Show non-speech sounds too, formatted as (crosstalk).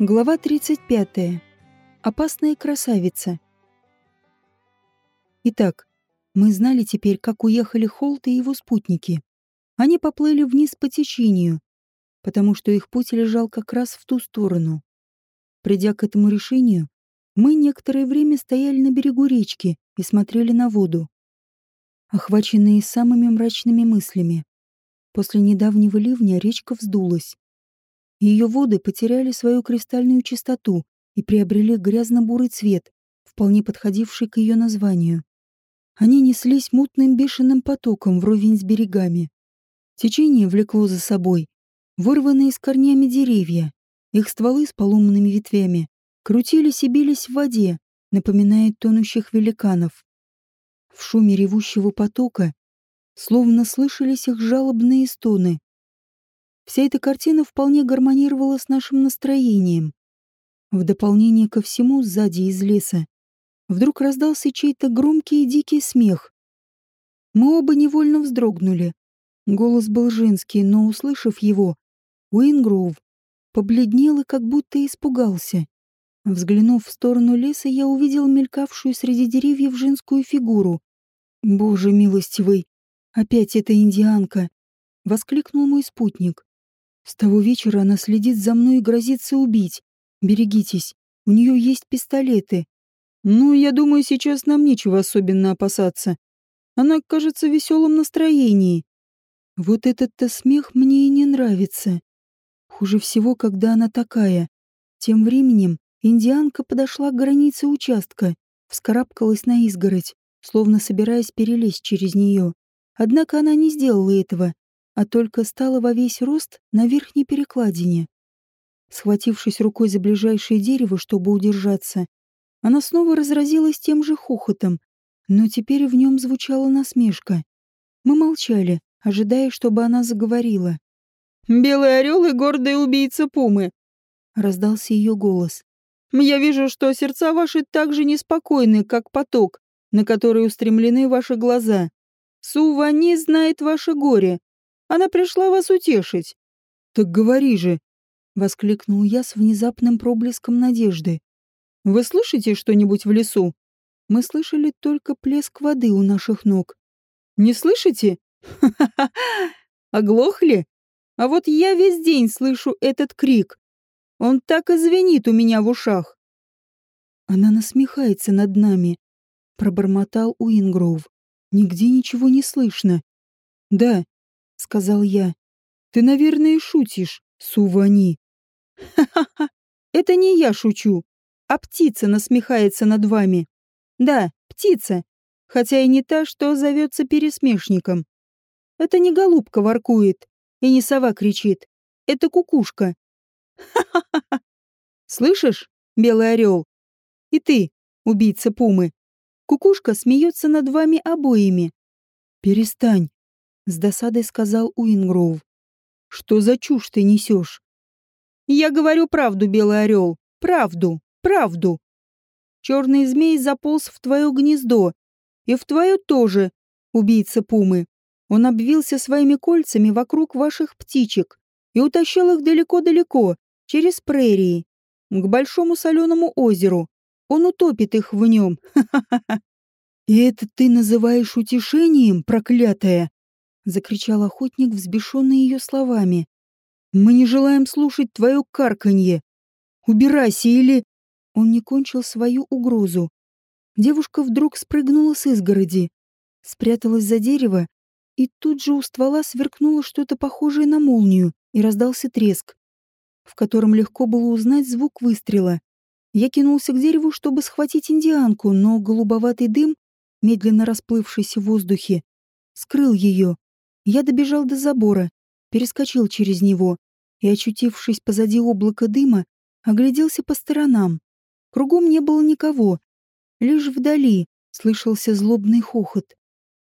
Глава 35. Опасная красавица. Итак, мы знали теперь, как уехали Холт и его спутники. Они поплыли вниз по течению, потому что их путь лежал как раз в ту сторону. Придя к этому решению, мы некоторое время стояли на берегу речки и смотрели на воду, охваченные самыми мрачными мыслями. После недавнего ливня речка вздулась. Ее воды потеряли свою кристальную чистоту и приобрели грязно-бурый цвет, вполне подходивший к ее названию. Они неслись мутным бешеным потоком вровень с берегами. Течение влекло за собой вырванные с корнями деревья. Их стволы с поломанными ветвями крутились и бились в воде, напоминая тонущих великанов. В шуме ревущего потока словно слышались их жалобные стоны, Вся эта картина вполне гармонировала с нашим настроением. В дополнение ко всему, сзади из леса, вдруг раздался чей-то громкий и дикий смех. Мы оба невольно вздрогнули. Голос был женский, но, услышав его, Уингроув побледнел и как будто испугался. Взглянув в сторону леса, я увидел мелькавшую среди деревьев женскую фигуру. «Боже милостивый! Опять эта индианка!» — воскликнул мой спутник. С того вечера она следит за мной и грозится убить. Берегитесь, у нее есть пистолеты. Ну, я думаю, сейчас нам нечего особенно опасаться. Она кажется в веселом настроении. Вот этот-то смех мне и не нравится. Хуже всего, когда она такая. Тем временем индианка подошла к границе участка, вскарабкалась на изгородь, словно собираясь перелезть через нее. Однако она не сделала этого, а только стала во весь рост на верхней перекладине. Схватившись рукой за ближайшее дерево, чтобы удержаться, она снова разразилась тем же хохотом, но теперь в нем звучала насмешка. Мы молчали, ожидая, чтобы она заговорила. «Белый орел и гордая убийца Пумы!» — раздался ее голос. «Я вижу, что сердца ваши так же неспокойны, как поток, на который устремлены ваши глаза. Сува не знает ваше горе, она пришла вас утешить. Так говори же, воскликнул я с внезапным проблеском надежды. Вы слышите что-нибудь в лесу? Мы слышали только плеск воды у наших ног. Не слышите? Ха-ха-ха! (laughs) Оглохли? А вот я весь день слышу этот крик. Он так и звенит у меня в ушах. Она насмехается над нами, пробормотал Уингроув. Нигде ничего не слышно. Да, — сказал я. «Ты, наверное, шутишь, Сувани». «Ха-ха-ха! Это не я шучу, а птица насмехается над вами. Да, птица, хотя и не та, что зовется пересмешником. Это не голубка воркует, и не сова кричит. Это кукушка. Ха-ха-ха! Слышишь, белый орел? И ты, убийца пумы. Кукушка смеется над вами обоими. Перестань, с досадой сказал Уингроув. Что за чушь ты несешь? Я говорю правду, белый орел. Правду, правду. Черный змей заполз в твое гнездо. И в твое тоже, убийца пумы. Он обвился своими кольцами вокруг ваших птичек и утащил их далеко-далеко, через прерии, к большому соленому озеру. Он утопит их в нем. (laughs) И это ты называешь утешением, проклятая? — закричал охотник, взбешенный ее словами. «Мы не желаем слушать твое карканье. Убирайся или...» Он не кончил свою угрозу. Девушка вдруг спрыгнула с изгороди, спряталась за дерево, и тут же у ствола сверкнуло что-то похожее на молнию, и раздался треск, в котором легко было узнать звук выстрела. Я кинулся к дереву, чтобы схватить индианку, но голубоватый дым, медленно расплывшийся в воздухе, скрыл ее. Я добежал до забора, перескочил через него и, очутившись позади облака дыма, огляделся по сторонам. Кругом не было никого. Лишь вдали слышался злобный хохот.